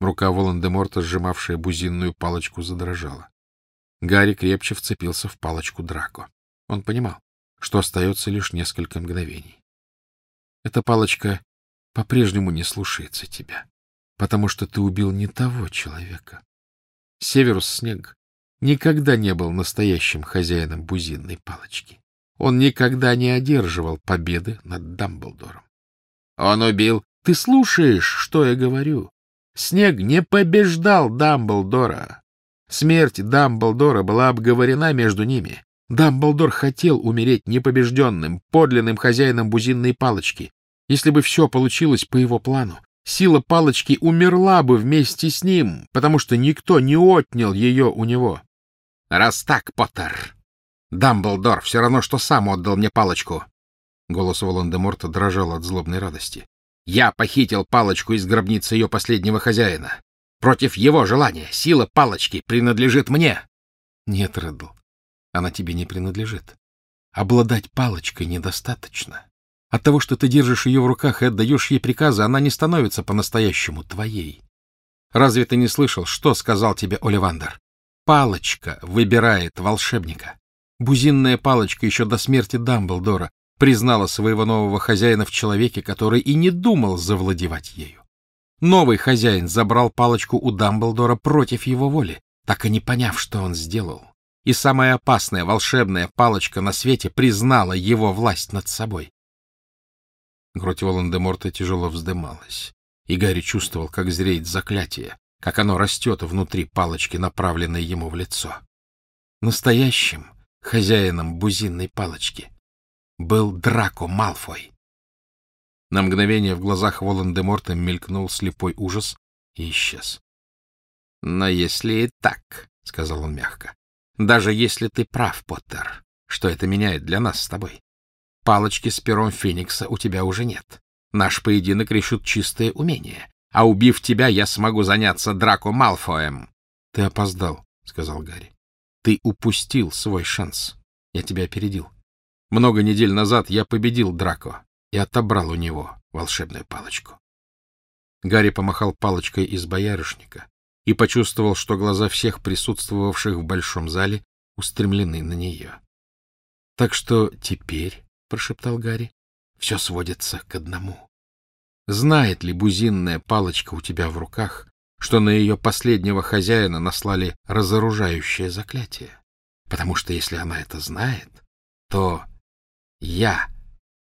Рука Волан-де-Морта, сжимавшая бузинную палочку, задрожала. Гарри крепче вцепился в палочку Драко. Он понимал, что остается лишь несколько мгновений. Эта палочка по-прежнему не слушается тебя, потому что ты убил не того человека. Северус Снег никогда не был настоящим хозяином бузинной палочки. Он никогда не одерживал победы над Дамблдором. Он убил... Ты слушаешь, что я говорю? Снег не побеждал Дамблдора. Смерть Дамблдора была обговорена между ними. Дамблдор хотел умереть непобежденным, подлинным хозяином бузинной палочки. Если бы все получилось по его плану, сила палочки умерла бы вместе с ним, потому что никто не отнял ее у него. — Раз так, Поттер, Дамблдор все равно, что сам отдал мне палочку. Голос Волан-де-Морта дрожал от злобной радости. Я похитил палочку из гробницы ее последнего хозяина. Против его желания сила палочки принадлежит мне. Нет, Реддл, она тебе не принадлежит. Обладать палочкой недостаточно. От того, что ты держишь ее в руках и отдаешь ей приказы, она не становится по-настоящему твоей. Разве ты не слышал, что сказал тебе Оливандер? Палочка выбирает волшебника. Бузинная палочка еще до смерти Дамблдора признала своего нового хозяина в человеке, который и не думал завладевать ею. Новый хозяин забрал палочку у Дамблдора против его воли, так и не поняв, что он сделал. И самая опасная волшебная палочка на свете признала его власть над собой. Грудь Волан-де-Морта тяжело вздымалась, и Гарри чувствовал, как зреет заклятие, как оно растет внутри палочки, направленной ему в лицо. Настоящим хозяином бузинной палочки был Драко Малфой. На мгновение в глазах Волан-де-Морта мелькнул слепой ужас и исчез. — Но если и так, — сказал он мягко, — даже если ты прав, Поттер, что это меняет для нас с тобой? Палочки с пером Феникса у тебя уже нет. Наш поединок решит чистое умение. А убив тебя, я смогу заняться Драко Малфоем. — Ты опоздал, — сказал Гарри. — Ты упустил свой шанс. Я тебя опередил. Много недель назад я победил Драко и отобрал у него волшебную палочку. Гарри помахал палочкой из боярышника и почувствовал, что глаза всех присутствовавших в большом зале устремлены на нее. — Так что теперь, — прошептал Гарри, — все сводится к одному. Знает ли бузинная палочка у тебя в руках, что на ее последнего хозяина наслали разоружающее заклятие? Потому что если она это знает, то я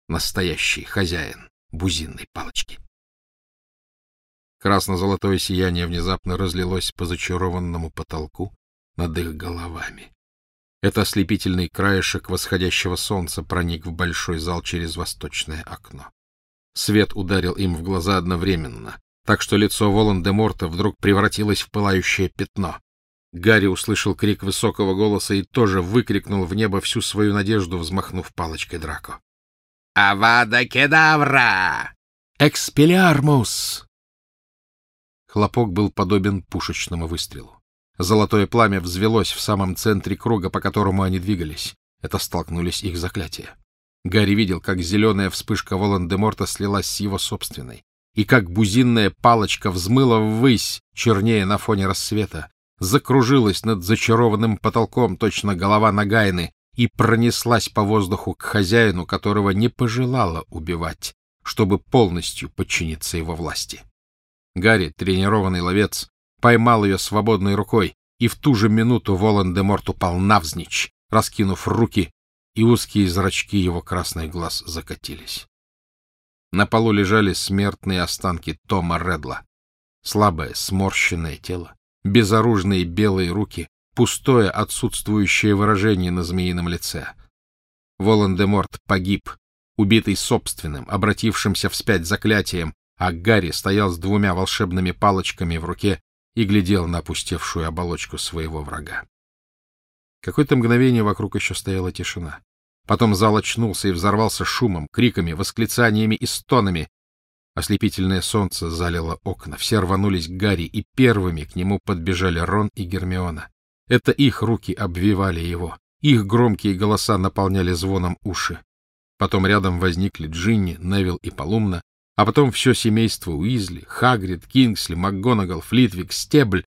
настоящий хозяин бузинной палочки. Красно-золотое сияние внезапно разлилось по зачарованному потолку над их головами. Это ослепительный краешек восходящего солнца проник в большой зал через восточное окно. Свет ударил им в глаза одновременно, так что лицо Волан-де-Морта вдруг превратилось в пылающее пятно. Гарри услышал крик высокого голоса и тоже выкрикнул в небо всю свою надежду, взмахнув палочкой Драко. «Авада кедавра! Экспелиармус!» Хлопок был подобен пушечному выстрелу. Золотое пламя взвелось в самом центре круга, по которому они двигались. Это столкнулись их заклятия. Гарри видел, как зеленая вспышка Волан-де-Морта слилась с его собственной, и как бузинная палочка взмыла ввысь, чернее на фоне рассвета, закружилась над зачарованным потолком, точно голова Нагайны, и пронеслась по воздуху к хозяину, которого не пожелала убивать, чтобы полностью подчиниться его власти. Гарри, тренированный ловец, поймал ее свободной рукой, и в ту же минуту Волан-де-Морт упал навзничь, раскинув руки, и узкие зрачки его красных глаз закатились. На полу лежали смертные останки Тома Редла. Слабое, сморщенное тело, безоружные белые руки, пустое, отсутствующее выражение на змеином лице. Волан-де-Морт погиб, убитый собственным, обратившимся вспять заклятием, а Гарри стоял с двумя волшебными палочками в руке и глядел на опустевшую оболочку своего врага. Какое-то мгновение вокруг еще стояла тишина. Потом зал очнулся и взорвался шумом, криками, восклицаниями и стонами. Ослепительное солнце залило окна, все рванулись к Гарри, и первыми к нему подбежали Рон и Гермиона. Это их руки обвивали его, их громкие голоса наполняли звоном уши. Потом рядом возникли Джинни, Невил и Полумна, а потом все семейство Уизли, Хагрид, Кингсли, МакГонагал, Флитвик, Стебль.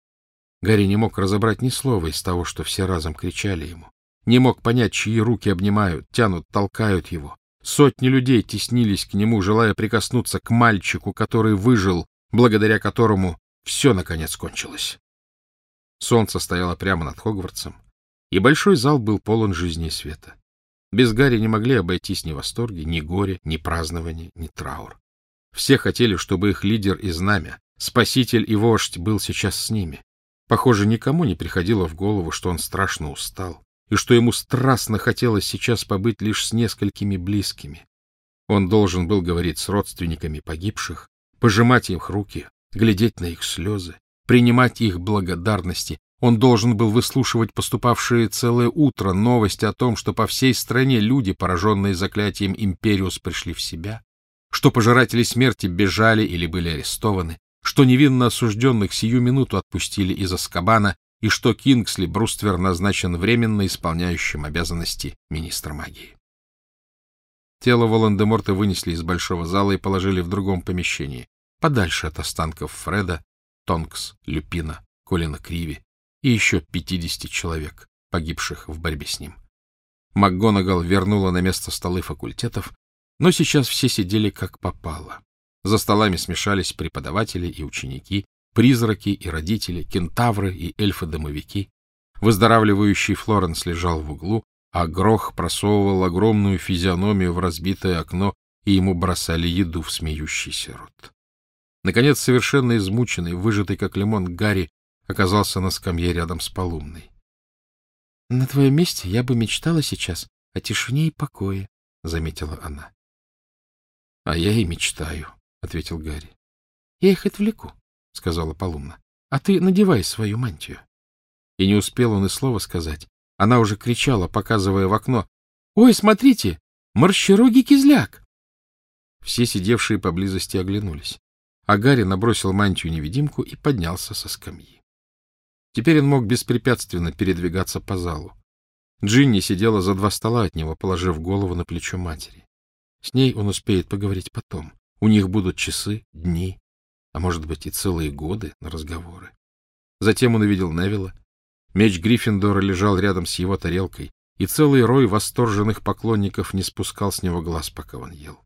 Гарри не мог разобрать ни слова из того, что все разом кричали ему. Не мог понять, чьи руки обнимают, тянут, толкают его. Сотни людей теснились к нему, желая прикоснуться к мальчику, который выжил, благодаря которому все, наконец, кончилось. Солнце стояло прямо над Хогвартсом, и большой зал был полон жизни и света. Без Гарри не могли обойтись ни восторги, ни горе, ни празднование, ни траур. Все хотели, чтобы их лидер и знамя, спаситель и вождь был сейчас с ними. Похоже, никому не приходило в голову, что он страшно устал, и что ему страстно хотелось сейчас побыть лишь с несколькими близкими. Он должен был говорить с родственниками погибших, пожимать их руки, глядеть на их слезы, принимать их благодарности. Он должен был выслушивать поступавшие целое утро новости о том, что по всей стране люди, пораженные заклятием Империус, пришли в себя, что пожиратели смерти бежали или были арестованы, что невинно осужденных сию минуту отпустили из Аскабана и что Кингсли Бруствер назначен временно исполняющим обязанности министра магии. Тело Волан-де-Морта вынесли из большого зала и положили в другом помещении, подальше от останков Фреда, Тонкс, Люпина, Колина Криви и еще 50 человек, погибших в борьбе с ним. МакГонагал вернула на место столы факультетов, но сейчас все сидели как попало. За столами смешались преподаватели и ученики, призраки и родители, кентавры и эльфы-домовики. Выздоравливающий Флоренс лежал в углу, а Грох просовывал огромную физиономию в разбитое окно, и ему бросали еду в смеющийся рот. Наконец, совершенно измученный, выжатый как лимон, Гарри оказался на скамье рядом с Полумной. — На твоем месте я бы мечтала сейчас о тишине и покое, — заметила она. — А я и мечтаю, — ответил Гарри. — Я их отвлеку, — сказала Полумна. — А ты надевай свою мантию. И не успел он и слова сказать. Она уже кричала, показывая в окно. — Ой, смотрите, марщерогий кизляк! Все сидевшие поблизости оглянулись а Гарри набросил мантию-невидимку и поднялся со скамьи. Теперь он мог беспрепятственно передвигаться по залу. Джинни сидела за два стола от него, положив голову на плечо матери. С ней он успеет поговорить потом. У них будут часы, дни, а может быть и целые годы на разговоры. Затем он увидел Невилла. Меч Гриффиндора лежал рядом с его тарелкой, и целый рой восторженных поклонников не спускал с него глаз, пока он ел.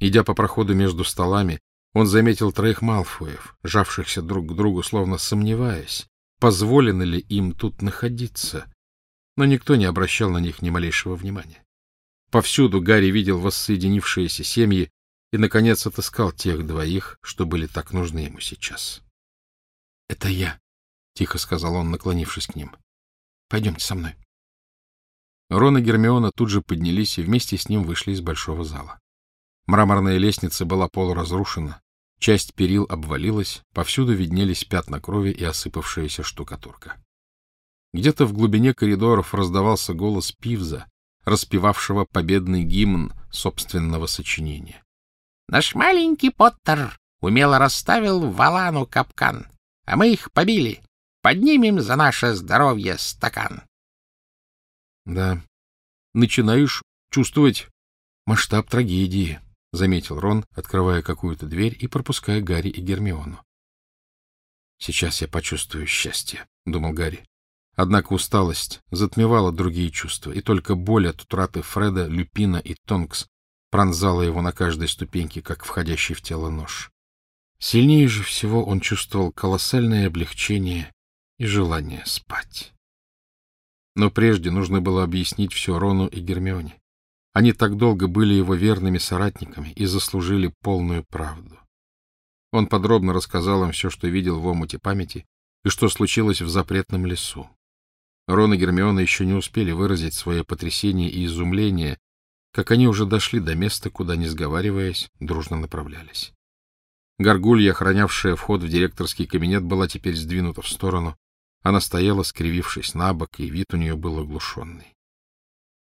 Идя по проходу между столами, он заметил троих Малфоев, жавшихся друг к другу, словно сомневаясь, позволено ли им тут находиться, но никто не обращал на них ни малейшего внимания. Повсюду Гарри видел воссоединившиеся семьи и, наконец, отыскал тех двоих, что были так нужны ему сейчас. — Это я, — тихо сказал он, наклонившись к ним. — Пойдемте со мной. Рон и Гермиона тут же поднялись и вместе с ним вышли из большого зала. Мраморная лестница была полуразрушена, часть перил обвалилась, повсюду виднелись пятна крови и осыпавшаяся штукатурка. Где-то в глубине коридоров раздавался голос Пивза, распевавшего победный гимн собственного сочинения. — Наш маленький Поттер умело расставил в Валану капкан, а мы их побили. Поднимем за наше здоровье стакан. — Да, начинаешь чувствовать масштаб трагедии, — заметил Рон, открывая какую-то дверь и пропуская Гарри и Гермиону. «Сейчас я почувствую счастье», — думал Гарри. Однако усталость затмевала другие чувства, и только боль от утраты Фреда, Люпина и Тонкс пронзала его на каждой ступеньке, как входящий в тело нож. Сильнее же всего он чувствовал колоссальное облегчение и желание спать. Но прежде нужно было объяснить все Рону и Гермионе. Они так долго были его верными соратниками и заслужили полную правду. Он подробно рассказал им все, что видел в омуте памяти и что случилось в запретном лесу. Рон и Гермиона еще не успели выразить свое потрясение и изумление, как они уже дошли до места, куда, не сговариваясь, дружно направлялись. Горгулья, охранявшая вход в директорский кабинет, была теперь сдвинута в сторону. Она стояла, скривившись на бок, и вид у нее был оглушенный.